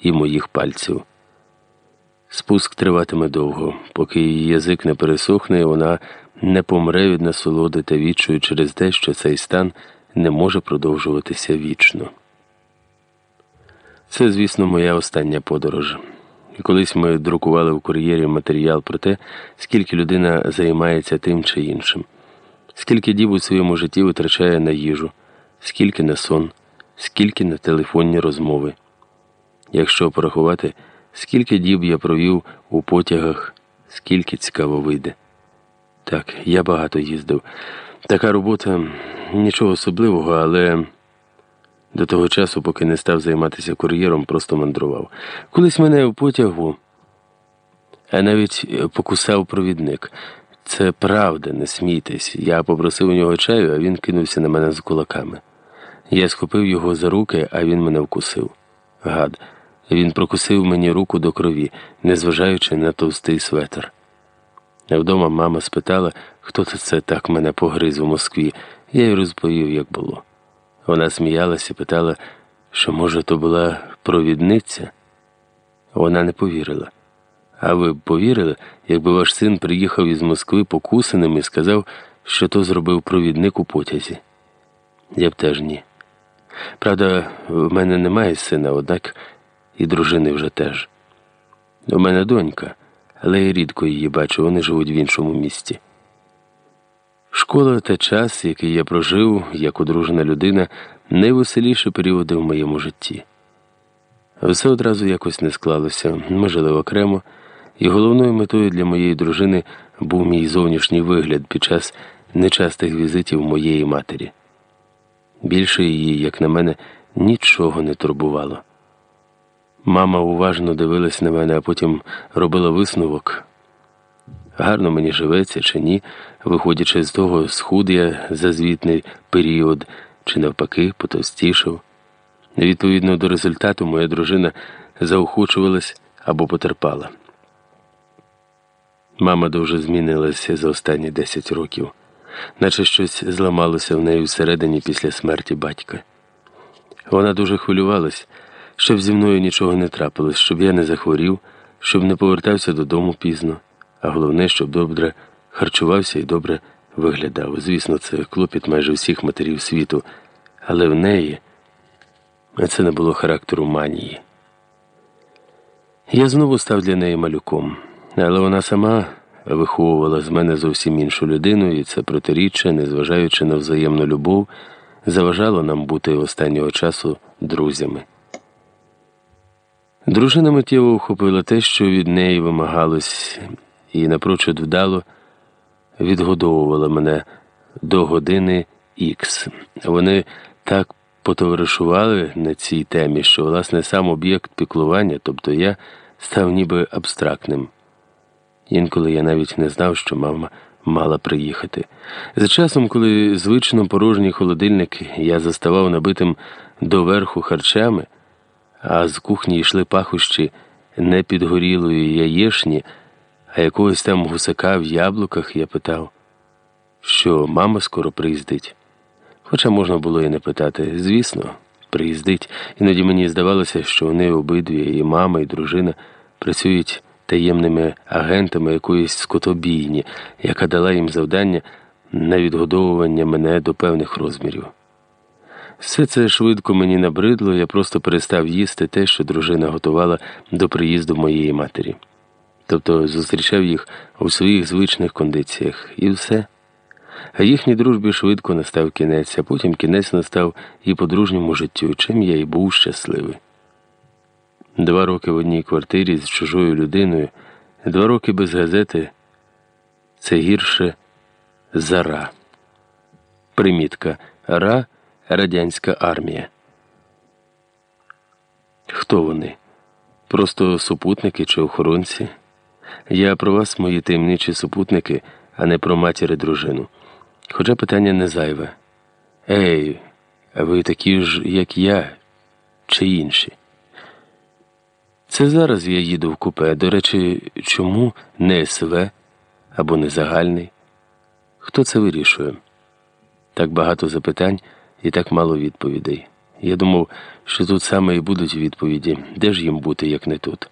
і моїх пальців. Спуск триватиме довго, поки її язик не пересохне, і вона не помре від насолоди та відчую через те, що цей стан не може продовжуватися вічно. Це, звісно, моя остання подорож. Колись ми друкували в кур'єрі матеріал про те, скільки людина займається тим чи іншим, скільки діб у своєму житті витрачає на їжу, скільки на сон, скільки на телефонні розмови. Якщо порахувати, скільки діб я провів у потягах, скільки цікаво вийде. Так, я багато їздив. Така робота нічого особливого, але до того часу, поки не став займатися кур'єром, просто мандрував. Колись мене в потягу, а навіть покусав провідник. Це правда, не смійтесь. Я попросив у нього чаю, а він кинувся на мене з кулаками. Я схопив його за руки, а він мене вкусив. Гад. Він прокусив мені руку до крові, незважаючи на товстий светр. Вдома мама спитала, хто це так мене погриз у Москві. Я їй розповів, як було. Вона сміялася питала, що, може, то була провідниця. Вона не повірила. А ви б повірили, якби ваш син приїхав із Москви покусаним і сказав, що то зробив провідник у потязі? Я б теж ні. Правда, в мене немає сина, однак і дружини вже теж. У мене донька, але я рідко її бачу, вони живуть в іншому місті. Школа та час, який я прожив як одружена людина, найвеселіші періоди в моєму житті. Все одразу якось не склалося. Ми жили окремо, і головною метою для моєї дружини був мій зовнішній вигляд під час нечастих візитів моєї матері. Більше її, як на мене, нічого не турбувало. Мама уважно дивилась на мене, а потім робила висновок. Гарно мені живеться чи ні, виходячи з того, схуд я за звітний період чи навпаки потовстішав. Відповідно до результату, моя дружина заохочувалась або потерпала. Мама дуже змінилася за останні 10 років, наче щось зламалося в неї всередині після смерті батька. Вона дуже хвилювалась, щоб зі мною нічого не трапилось, щоб я не захворів, щоб не повертався додому пізно, а головне, щоб добре харчувався і добре виглядав. Звісно, це клопіт майже всіх матерів світу, але в неї це не було характеру манії. Я знову став для неї малюком, але вона сама виховувала з мене зовсім іншу людину, і це протиріччя, незважаючи на взаємну любов, заважало нам бути останнього часу друзями. Дружина миттєво ухопила те, що від неї вимагалось, і напрочуд вдало відгодовувала мене до години Ікс. Вони так потоваришували на цій темі, що, власне, сам об'єкт піклування, тобто я, став ніби абстрактним. Інколи я навіть не знав, що мама мала приїхати. За часом, коли звично порожній холодильник я заставав набитим доверху харчами, а з кухні йшли пахощі не підгорілої яєшні, а якогось там гусака в яблуках, я питав, що мама скоро приїздить. Хоча можна було і не питати, звісно, приїздить. Іноді мені здавалося, що вони обидві, і мама, і дружина, працюють таємними агентами якоїсь скотобійні, яка дала їм завдання на відгодовування мене до певних розмірів. Все це швидко мені набридло, я просто перестав їсти те, що дружина готувала до приїзду моєї матері. Тобто зустрічав їх у своїх звичних кондиціях, і все. А їхній дружбі швидко настав кінець, а потім кінець настав і подружньому життю, чим я й був щасливий. Два роки в одній квартирі з чужою людиною, два роки без газети це гірше за ра. Примітка Ра радянська армія. Хто вони? Просто супутники чи охоронці? Я про вас, мої таємничі супутники, а не про матір і дружину. Хоча питання не зайве. Ей, а ви такі ж, як я, чи інші? Це зараз я їду в купе. До речі, чому не СВ або не загальний? Хто це вирішує? Так багато запитань і так мало відповідей. Я думав, що тут саме і будуть відповіді, де ж їм бути, як не тут.